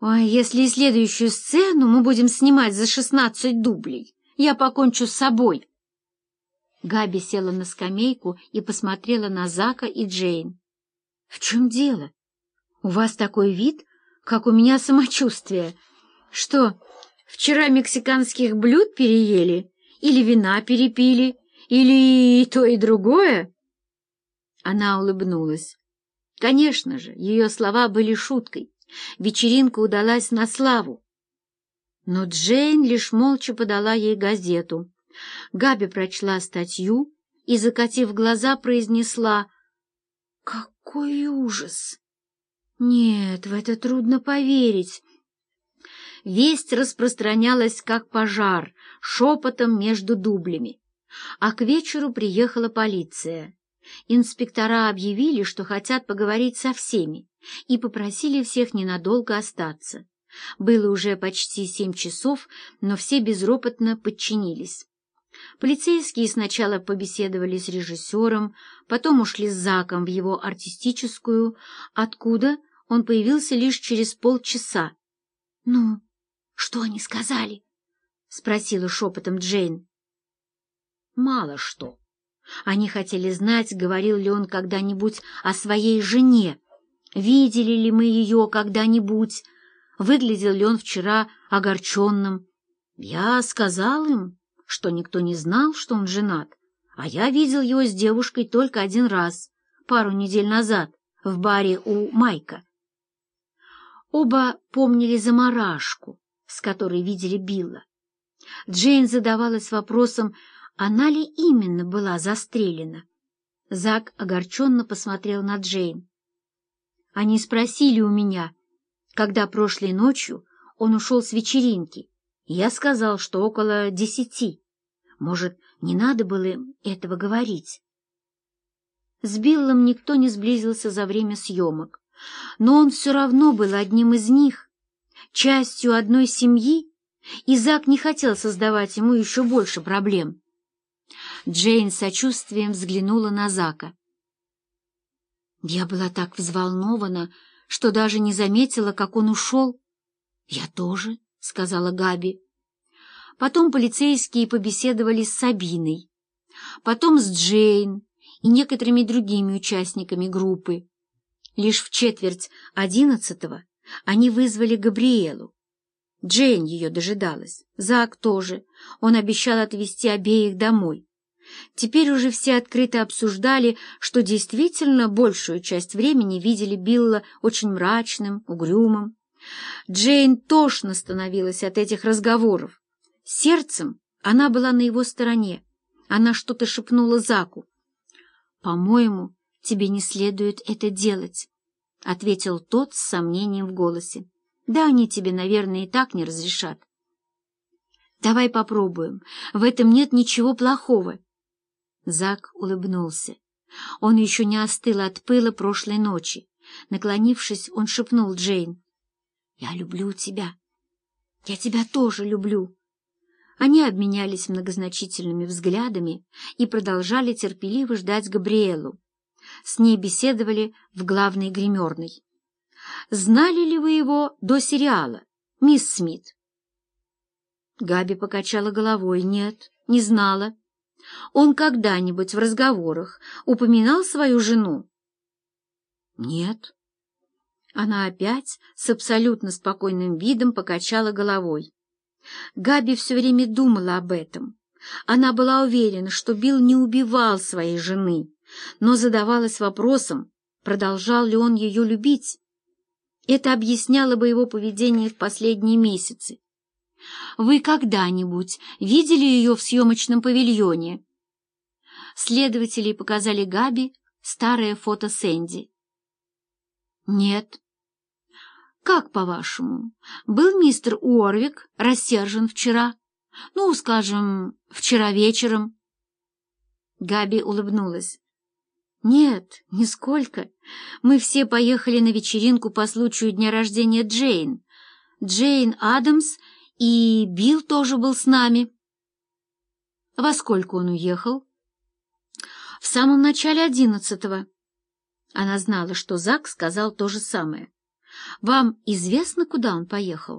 Ой, если и следующую сцену мы будем снимать за шестнадцать дублей, я покончу с собой. Габи села на скамейку и посмотрела на Зака и Джейн. — В чем дело? У вас такой вид, как у меня самочувствие. Что, вчера мексиканских блюд переели? Или вина перепили? Или и то, и другое? Она улыбнулась. Конечно же, ее слова были шуткой. Вечеринка удалась на славу. Но Джейн лишь молча подала ей газету. Габи прочла статью и, закатив глаза, произнесла «Какой ужас!» «Нет, в это трудно поверить». Весть распространялась, как пожар, шепотом между дублями. А к вечеру приехала полиция. Инспектора объявили, что хотят поговорить со всеми, и попросили всех ненадолго остаться. Было уже почти семь часов, но все безропотно подчинились. Полицейские сначала побеседовали с режиссером, потом ушли с Заком в его артистическую, откуда он появился лишь через полчаса. — Ну, что они сказали? — спросила шепотом Джейн. — Мало что. Они хотели знать, говорил ли он когда-нибудь о своей жене, видели ли мы ее когда-нибудь, выглядел ли он вчера огорченным. Я сказал им, что никто не знал, что он женат, а я видел его с девушкой только один раз, пару недель назад, в баре у Майка. Оба помнили заморашку, с которой видели Билла. Джейн задавалась вопросом, она ли именно была застрелена. Зак огорченно посмотрел на Джейн. Они спросили у меня, когда прошлой ночью он ушел с вечеринки, я сказал, что около десяти. Может, не надо было этого говорить? С Биллом никто не сблизился за время съемок, но он все равно был одним из них, частью одной семьи, и Зак не хотел создавать ему еще больше проблем. Джейн сочувствием взглянула на Зака. Я была так взволнована, что даже не заметила, как он ушел. — Я тоже, — сказала Габи. Потом полицейские побеседовали с Сабиной, потом с Джейн и некоторыми другими участниками группы. Лишь в четверть одиннадцатого они вызвали Габриэлу. Джейн ее дожидалась, Зак тоже. Он обещал отвезти обеих домой. Теперь уже все открыто обсуждали, что действительно большую часть времени видели Билла очень мрачным, угрюмым. Джейн тошно становилась от этих разговоров. Сердцем она была на его стороне. Она что-то шепнула Заку. «По-моему, тебе не следует это делать», — ответил тот с сомнением в голосе. «Да они тебе, наверное, и так не разрешат». «Давай попробуем. В этом нет ничего плохого». Зак улыбнулся. Он еще не остыл от пыла прошлой ночи. Наклонившись, он шепнул Джейн. «Я люблю тебя. Я тебя тоже люблю». Они обменялись многозначительными взглядами и продолжали терпеливо ждать Габриэлу. С ней беседовали в главной гримерной. «Знали ли вы его до сериала, мисс Смит?» Габи покачала головой. «Нет, не знала. Он когда-нибудь в разговорах упоминал свою жену?» «Нет». Она опять с абсолютно спокойным видом покачала головой. Габи все время думала об этом. Она была уверена, что Билл не убивал своей жены, но задавалась вопросом, продолжал ли он ее любить. Это объясняло бы его поведение в последние месяцы. «Вы когда-нибудь видели ее в съемочном павильоне?» Следователи показали Габи старое фото Сэнди. «Нет», как, по-вашему, был мистер Уорвик рассержен вчера? Ну, скажем, вчера вечером?» Габи улыбнулась. «Нет, нисколько. Мы все поехали на вечеринку по случаю дня рождения Джейн. Джейн Адамс и Билл тоже был с нами». «Во сколько он уехал?» «В самом начале одиннадцатого». Она знала, что Зак сказал то же самое. Вам известно, куда он поехал?